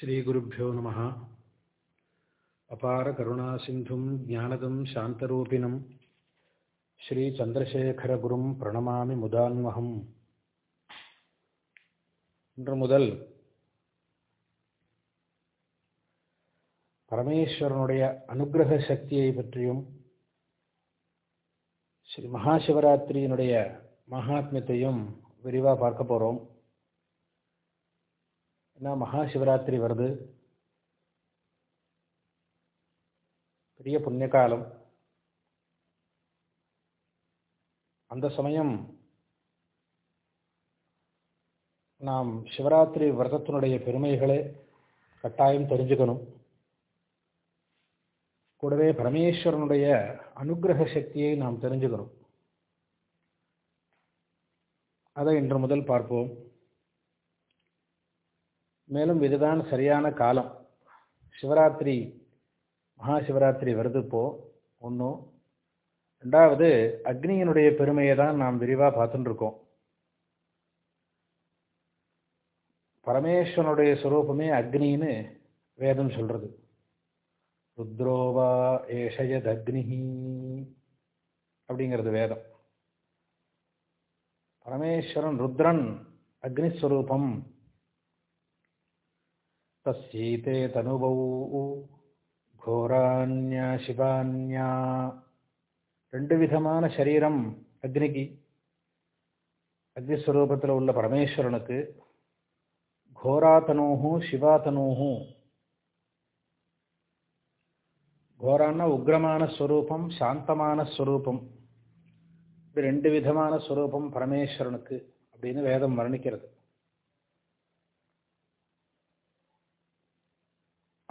ஸ்ரீகுருப்போ நம. அபார கருணா சிந்தும் ஜானதம் சாந்தரூபிணம். ஸ்ரீச்சந்திரசேகரகுரும் பிரணமாமி முதான்மகம். இன்று முதல் பரமேஸ்வரனுடைய அனுகிரக சக்தியை பற்றியும் ஸ்ரீ மகாசிவராத்திரியினுடைய மகாத்மியத்தையும் விரிவாக பார்க்க போகிறோம் ஏன்னா மகாசிவராத்திரி வருது? பெரிய புண்ணிய காலம் அந்த சமயம் நாம் சிவராத்திரி விரதத்தினுடைய பெருமைகளை கட்டாயம் தெரிஞ்சுக்கணும். கூடவே பரமேஸ்வரனுடைய அனுகிரக சக்தியை நாம் தெரிஞ்சுக்கணும். அதை இன்று முதல் பார்ப்போம். மேலும் இதுதான் சரியான காலம். சிவராத்திரி மகா சிவராத்திரி வருது இப்போ ஒன்றும் ரெண்டாவது அக்னியினுடைய பெருமையை தான் நாம் விரிவாக பார்த்துட்டுருக்கோம் பரமேஸ்வரனுடைய சுரூபமே அக்னின்னு வேதம் சொல்கிறது ருத்ரோவா ஏஷயத் அக்னிஹி அப்படிங்கிறது வேதம். பரமேஸ்வரன் ருத்ரன் அக்னிஸ்வரூபம் தஸ்யீதே தனுபௌ கோரான்யா சிவான்யா ரெண்டு விதமான சரீரம் அக்னிக்கு அக்னிஸ்வரூபத்தில் உள்ள பரமேஸ்வரனுக்கு கோராதனூஹு சிவாதனூஹு கோரான உக்ரமான ஸ்வரூபம் சாந்தமான ஸ்வரூபம் இது ரெண்டு விதமான ஸ்வரூபம் பரமேஸ்வரனுக்கு அப்படின்னு வேதம் வர்ணிக்கிறது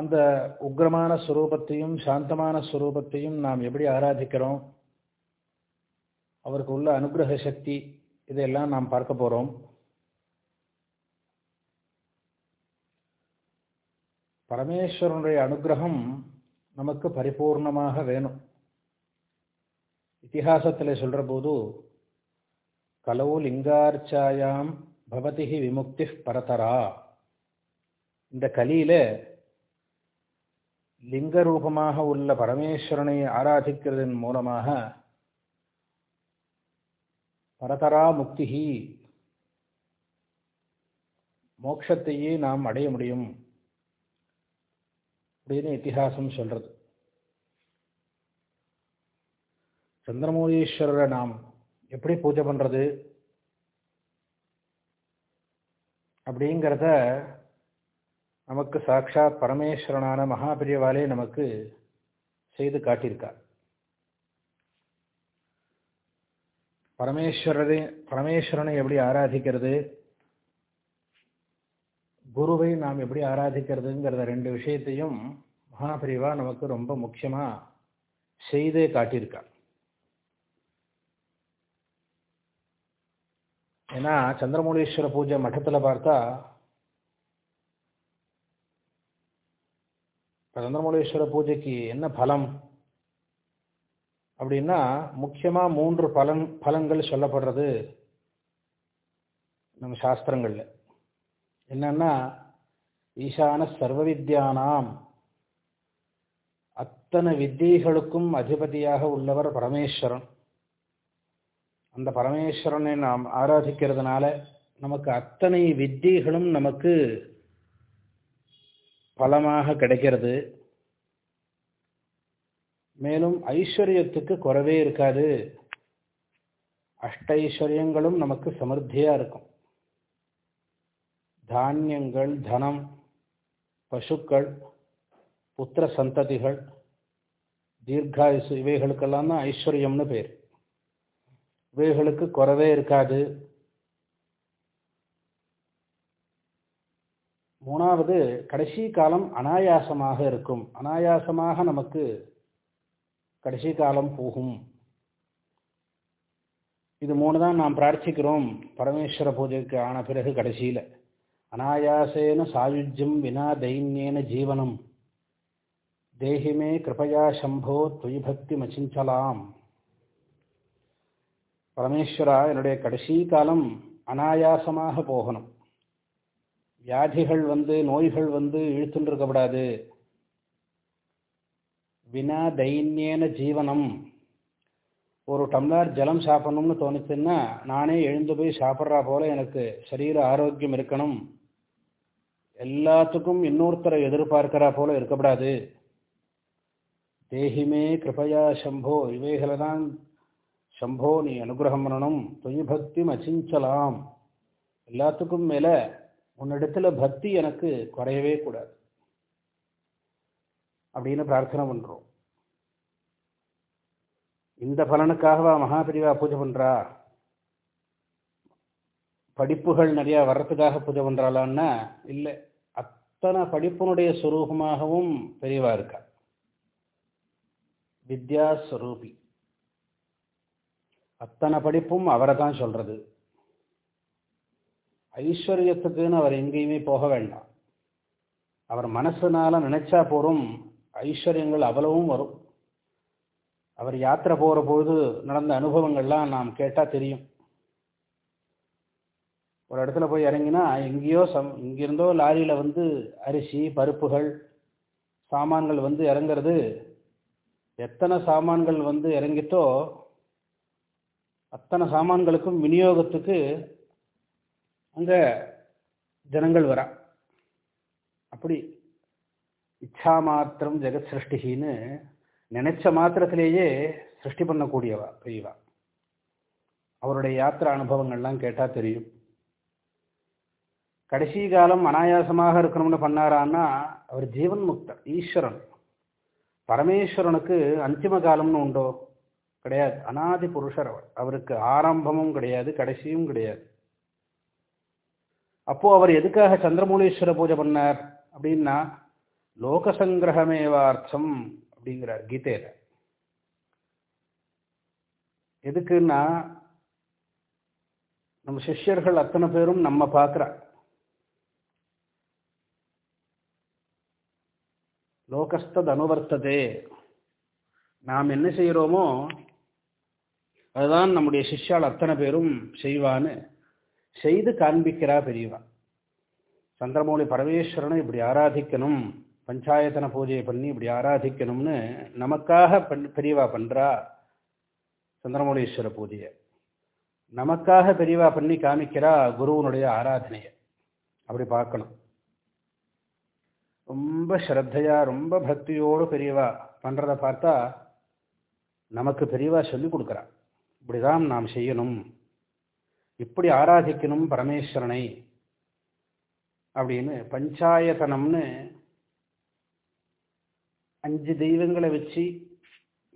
அந்த உக்ரமான ஸ்வரூபத்தையும் சாந்தமான ஸ்வரூபத்தையும் நாம் எப்படி ஆராதிக்கிறோம்? அவருக்கு உள்ள அனுகிரக சக்தி இதையெல்லாம் நாம் பார்க்க போகிறோம் பரமேஸ்வரனுடைய அனுகிரகம் நமக்கு பரிபூர்ணமாக வேணும். இத்திஹாசத்தில் சொல்கிற போது கலவு லிங்கார்ச்சாயாம் பவதிஹி விமுக்தி பரதரா. இந்த கலியில் லிங்க ரூபமாக உள்ள பரமேஸ்வரனை ஆராதிக்கிறதன் மூலமாக பரதரா முக்திஹி மோட்சத்தையே நாம் அடைய முடியும் அப்படின்னு இத்திஹாசம் சொல்றது. சந்திரமோதீஸ்வரரை நாம் எப்படி பூஜை பண்றது அப்படிங்கிறத நமக்கு சாட்சாத் பரமேஸ்வரனான மகாபிரியவாலே நமக்கு செய்து காட்டியிருக்கார். பரமேஸ்வரரை பரமேஸ்வரனை எப்படி ஆராதிக்கிறது? குருவை நாம் எப்படி ஆராதிக்கிறதுங்கிறத ரெண்டு விஷயத்தையும் மகாபிரிவா நமக்கு ரொம்ப முக்கியமா செய்தே காட்டியிருக்கார். ஏன்னா சந்திரமூலீஸ்வர பூஜை மட்டத்தில் பார்த்தா சந்திரமூலீஸ்வர பூஜைக்கு என்ன பலம்? அப்படின்னா முக்கியமா மூன்று பலன் பலன்கள் சொல்லப்படுறது நம்ம சாஸ்திரங்கள்ல. என்னன்னா ஈசான சர்வ வித்யானாம் அத்தனை வித்தியைகளுக்கும் அதிபதியாக உள்ளவர் பரமேஸ்வரன். அந்த பரமேஸ்வரனை நாம் ஆராதிக்கிறதுனால நமக்கு அத்தனை வித்தியைகளும் நமக்கு பலமாக கிடைக்கிறது. மேலும் ஐஸ்வர்யத்துக்கு குறவே இருக்காது. அஷ்டைஸ்வர்யங்களும் நமக்கு சமர்த்தியாக இருக்கும். தானியங்கள் தனம் பசுக்கள் புத்திர சந்ததிகள் தீர்காயுசு இவைகளுக்கெல்லாம் தான் ஐஸ்வர்யம்னு பேர். இவைகளுக்கு குறவே இருக்காது. மூணாவது கடைசி காலம் அனாயாசமாக இருக்கும். அனாயாசமாக நமக்கு கடைசி காலம் போகும். இது மூணு தான் நாம் பிரார்த்திக்கிறோம். பரமேஸ்வர பூஜைக்கு ஆன பிறகு கடைசியில். அனாயாசேன சாயுஜ்யம் வினா தைன்யேன ஜீவனம். தேகிமே கிருபயா சம்போ தொய் பக்தி மச்சிஞ்சலாம். பரமேஸ்வரா என்னுடைய கடைசி காலம் அனாயாசமாக போகணும். வியாதிகள் வந்து நோய்கள் வந்து இழுத்துட்டு இருக்கக்கூடாது வினா தைன்யேன ஜீவனம். ஒரு டம்ளர் ஜலம் சாப்பிடணும்னு தோணுச்சுன்னா நானே எழுந்து போய் சாப்பிட்றா போல எனக்கு சரீர ஆரோக்கியம் இருக்கணும். எல்லாத்துக்கும் இன்னொருத்தரை எதிர்பார்க்கிறா போல இருக்கக்கூடாது தேஹிமே கிருபையா சம்போ இவைகளை தான் சம்போ நீ அனுகிரகம் பண்ணணும். துணிபக்தி பக்தி எல்லாத்துக்கும் மேலே உன்னிடத்துல பக்தி எனக்கு குறையவே கூடாது. அப்படின்னு பிரார்த்தனை பண்ணுறோம் இந்த பலனுக்காகவா மகாபிரிவா பூஜை பண்ணுறா படிப்புகள் நிறையா வர்றதுக்காக பூஜை பண்ணுறாளான்னா இல்லை அத்தனை படிப்பினுடைய சுரூபமாகவும் பெரியவா இருக்கா? வித்யா ஸ்வரூபி அத்தனை படிப்பும் அவரை தான் சொல்கிறது ஐஸ்வர்யத்துக்குன்னு அவர் எங்கேயுமே போக வேண்டாம். அவர் மனசுனால நினைச்சா போறோம் ஐஸ்வர்யங்கள் அவ்வளவும் வரும். அவர் யாத்திரை போகிற பொழுது நடந்த அனுபவங்கள்லாம் நாம் கேட்டால் தெரியும். ஒரு இடத்துல போய் இறங்கினா எங்கேயோ சம் இங்கிருந்தோ லாரியில் வந்து அரிசி பருப்புகள் சாமான்கள் வந்து இறங்குறது. எத்தனை சாமான்கள் வந்து இறங்கிட்டோ அத்தனை சாமான்களுக்கும் விநியோகத்துக்கு அங்கே ஜனங்கள் வரா. அப்படி இச்சா மாத்திரம் ஜெகத் சிருஷ்டிகின்னு நினைச்ச மாத்திரத்திலேயே சிருஷ்டி பண்ணக்கூடியவா பெரியவா. அவருடைய யாத்திரை அனுபவங்கள்லாம் கேட்டால் தெரியும். கடைசி காலம் அனாயாசமாக இருக்கணும்னு பண்ணாரான்னா அவர் ஜீவன் முக்தர் ஈஸ்வரன். பரமேஸ்வரனுக்கு அந்திம காலம்னு உண்டோ? கிடையாது. அனாதி புருஷர் அவர். அவருக்கு ஆரம்பமும் கிடையாது கடைசியும் கிடையாது. அப்போ அவர் எதுக்காக சந்திரமூலீஸ்வர பூஜை பண்ணார் அப்படின்னா லோகசங்கிரகமேவார்த்தம் அப்படிங்கிறார் கீதையில. எதுக்குன்னா நம்ம சிஷ்யர்கள் அத்தனை பேரும் நம்ம பார்க்குறா. லோகஸ்தது அனுவர்த்ததே நாம் என்ன செய்கிறோமோ அதுதான் நம்முடைய சிஷ்யால் அத்தனை பேரும் செய்வான்னு செய்து காண்பிக்கிறா பெரியவா. சந்திரமௌலி பரமேஸ்வரனை இப்படி ஆராதிக்கணும் பஞ்சாயத்தன பூஜையை பண்ணி இப்படி ஆராதிக்கணும்னு நமக்காக பண் பெரியவா பண்ணுறா சந்திரமௌலீஸ்வர பூஜையை. நமக்காக பெரியவா பண்ணி காமிக்கிறா குருவனுடைய ஆராதனையை. அப்படி பார்க்கணும். ரொம்ப ஸ்ரத்தையா ரொம்ப பக்தியோடு பெரியவா பண்ணுறத பார்த்தா நமக்கு பெரியவா சொல்லி கொடுக்குறான் இப்படிதான் நாம் செய்யணும். இப்படி ஆராதிக்கணும் பரமேஸ்வரனை? அப்படின்னு பஞ்சாயத்தனம்னு அஞ்சு தெய்வங்களை வச்சு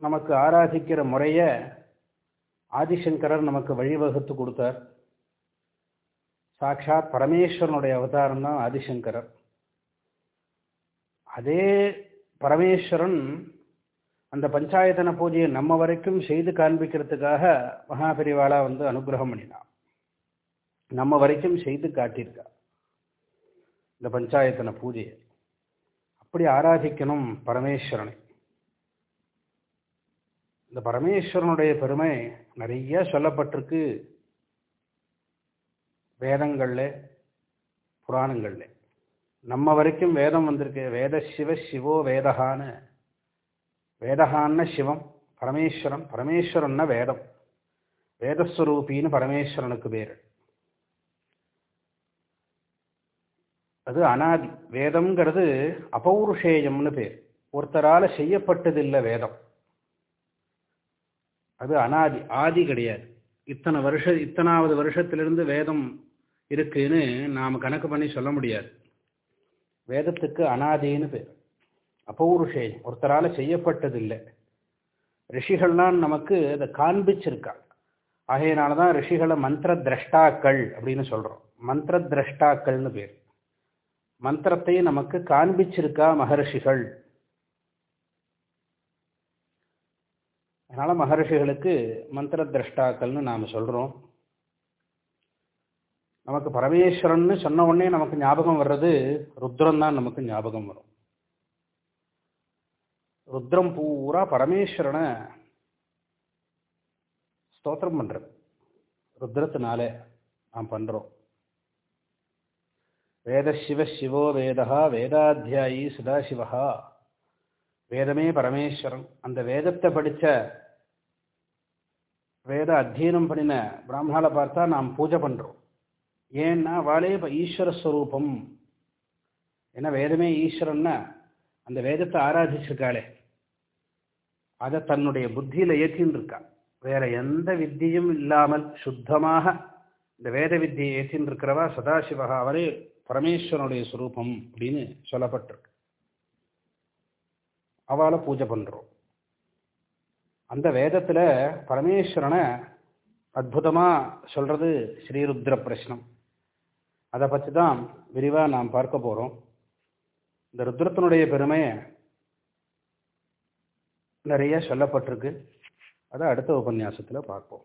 நமக்கு ஆராதிக்கிற முறைய ஆதிசங்கரர் நமக்கு வழிவகுத்து கொடுத்தார். சாட்சாத் பரமேஸ்வரனுடைய அவதாரம் தான் ஆதிசங்கரர். அதே பரமேஸ்வரன் அந்த பஞ்சாயத்தன பூஜையை நம்ம வரைக்கும் செய்து காண்பிக்கிறதுக்காக மகாபெரிவாளா வந்து அனுகிரகம் பண்ணினான். நம்ம வரைக்கும் செய்து காட்டியிருக்கா இந்த பஞ்சாயத்தன பூஜையை. அப்படி ஆராதிக்கணும் பரமேஸ்வரனை. இந்த பரமேஸ்வரனுடைய பெருமை நிறைய சொல்லப்பட்டிருக்கு வேதங்கள்ல புராணங்கள்ல. நம்ம வரைக்கும் வேதம் வந்திருக்கு. வேத சிவ சிவோ வேதகான வேதகான்னு சிவம் பரமேஸ்வரன் பரமேஸ்வரன்னா வேதம். வேதஸ்வரூபின்னு பரமேஸ்வரனுக்கு பேர். அது அனாதி. வேதம்ங்கிறது அபௌருஷேயம்னு பேர். ஒருத்தரால் செய்யப்பட்டதில்லை வேதம். அது அனாதி ஆதி கிடையாது. இத்தனை வருஷ இத்தனாவது வருஷத்திலிருந்து வேதம் இருக்குன்னு நாம் கணக்கு பண்ணி சொல்ல முடியாது. வேதத்துக்கு அனாதின்னு பேர். அபௌருஷேயம். ஒருத்தரால் செய்யப்பட்டதில்லை. ரிஷிகள்லாம் நமக்கு அதை காண்பிச்சிருக்கா. ஆகையினால தான் ரிஷிகளை மந்திர திரஷ்டாக்கள் அப்படின்னு சொல்கிறோம் மந்திர திரஷ்டாக்கள்னு பேர். மந்திரத்தை நமக்கு காண்பிச்சிருக்கா மகர்ஷிகள்? அதனால் மகர்ஷிகளுக்கு மந்திர திரஷ்டாக்கள்னு நாம் சொல்கிறோம் நமக்கு பரமேஸ்வரன்னு சொன்ன உடனே நமக்கு ஞாபகம் வர்றது ருத்ரம் தான் நமக்கு ஞாபகம் வரும். ருத்ரம் பூரா பரமேஸ்வரனை ஸ்தோத்திரம் பண்ணுறது ருத்ரத்தினால நாம் பண்ணுறோம் வேத சிவ சிவோ வேதா வேதாத்தியாயி சதாசிவா. வேதமே பரமேஸ்வரன். அந்த வேதத்தை படித்த வேத அத்தியனம் பண்ணின பிராமணால பார்த்தா நாம் பூஜை பண்ணுறோம் ஏன்னா வாழே இப்போ ஈஸ்வரஸ்வரூபம் ஏன்னா வேதமே ஈஸ்வரன்னா அந்த வேதத்தை ஆராதிச்சிருக்காளே. அதை தன்னுடைய புத்தியில் ஏற்றின்னு இருக்கா வேற எந்த வித்தியும் இல்லாமல் சுத்தமாக இந்த வேத வித்தியை ஏற்றின்னு இருக்கிறவா சதாசிவகா அவரே பரமேஸ்வரனுடைய சுரூபம் அப்படின்னு சொல்லப்பட்டிருக்கு. அவளை பூஜை பண்ணுறோம் அந்த வேதத்தில் பரமேஸ்வரனை அற்புதமாக சொல்கிறது ஸ்ரீருத்ர பிரஷ்னம். அதை பற்றி தான் விரிவாக நாம் பார்க்க போகிறோம் இந்த ருத்ரத்தினுடைய பெருமையை நிறைய சொல்லப்பட்டிருக்கு. அதை அடுத்த உபன்யாசத்தில் பார்ப்போம்.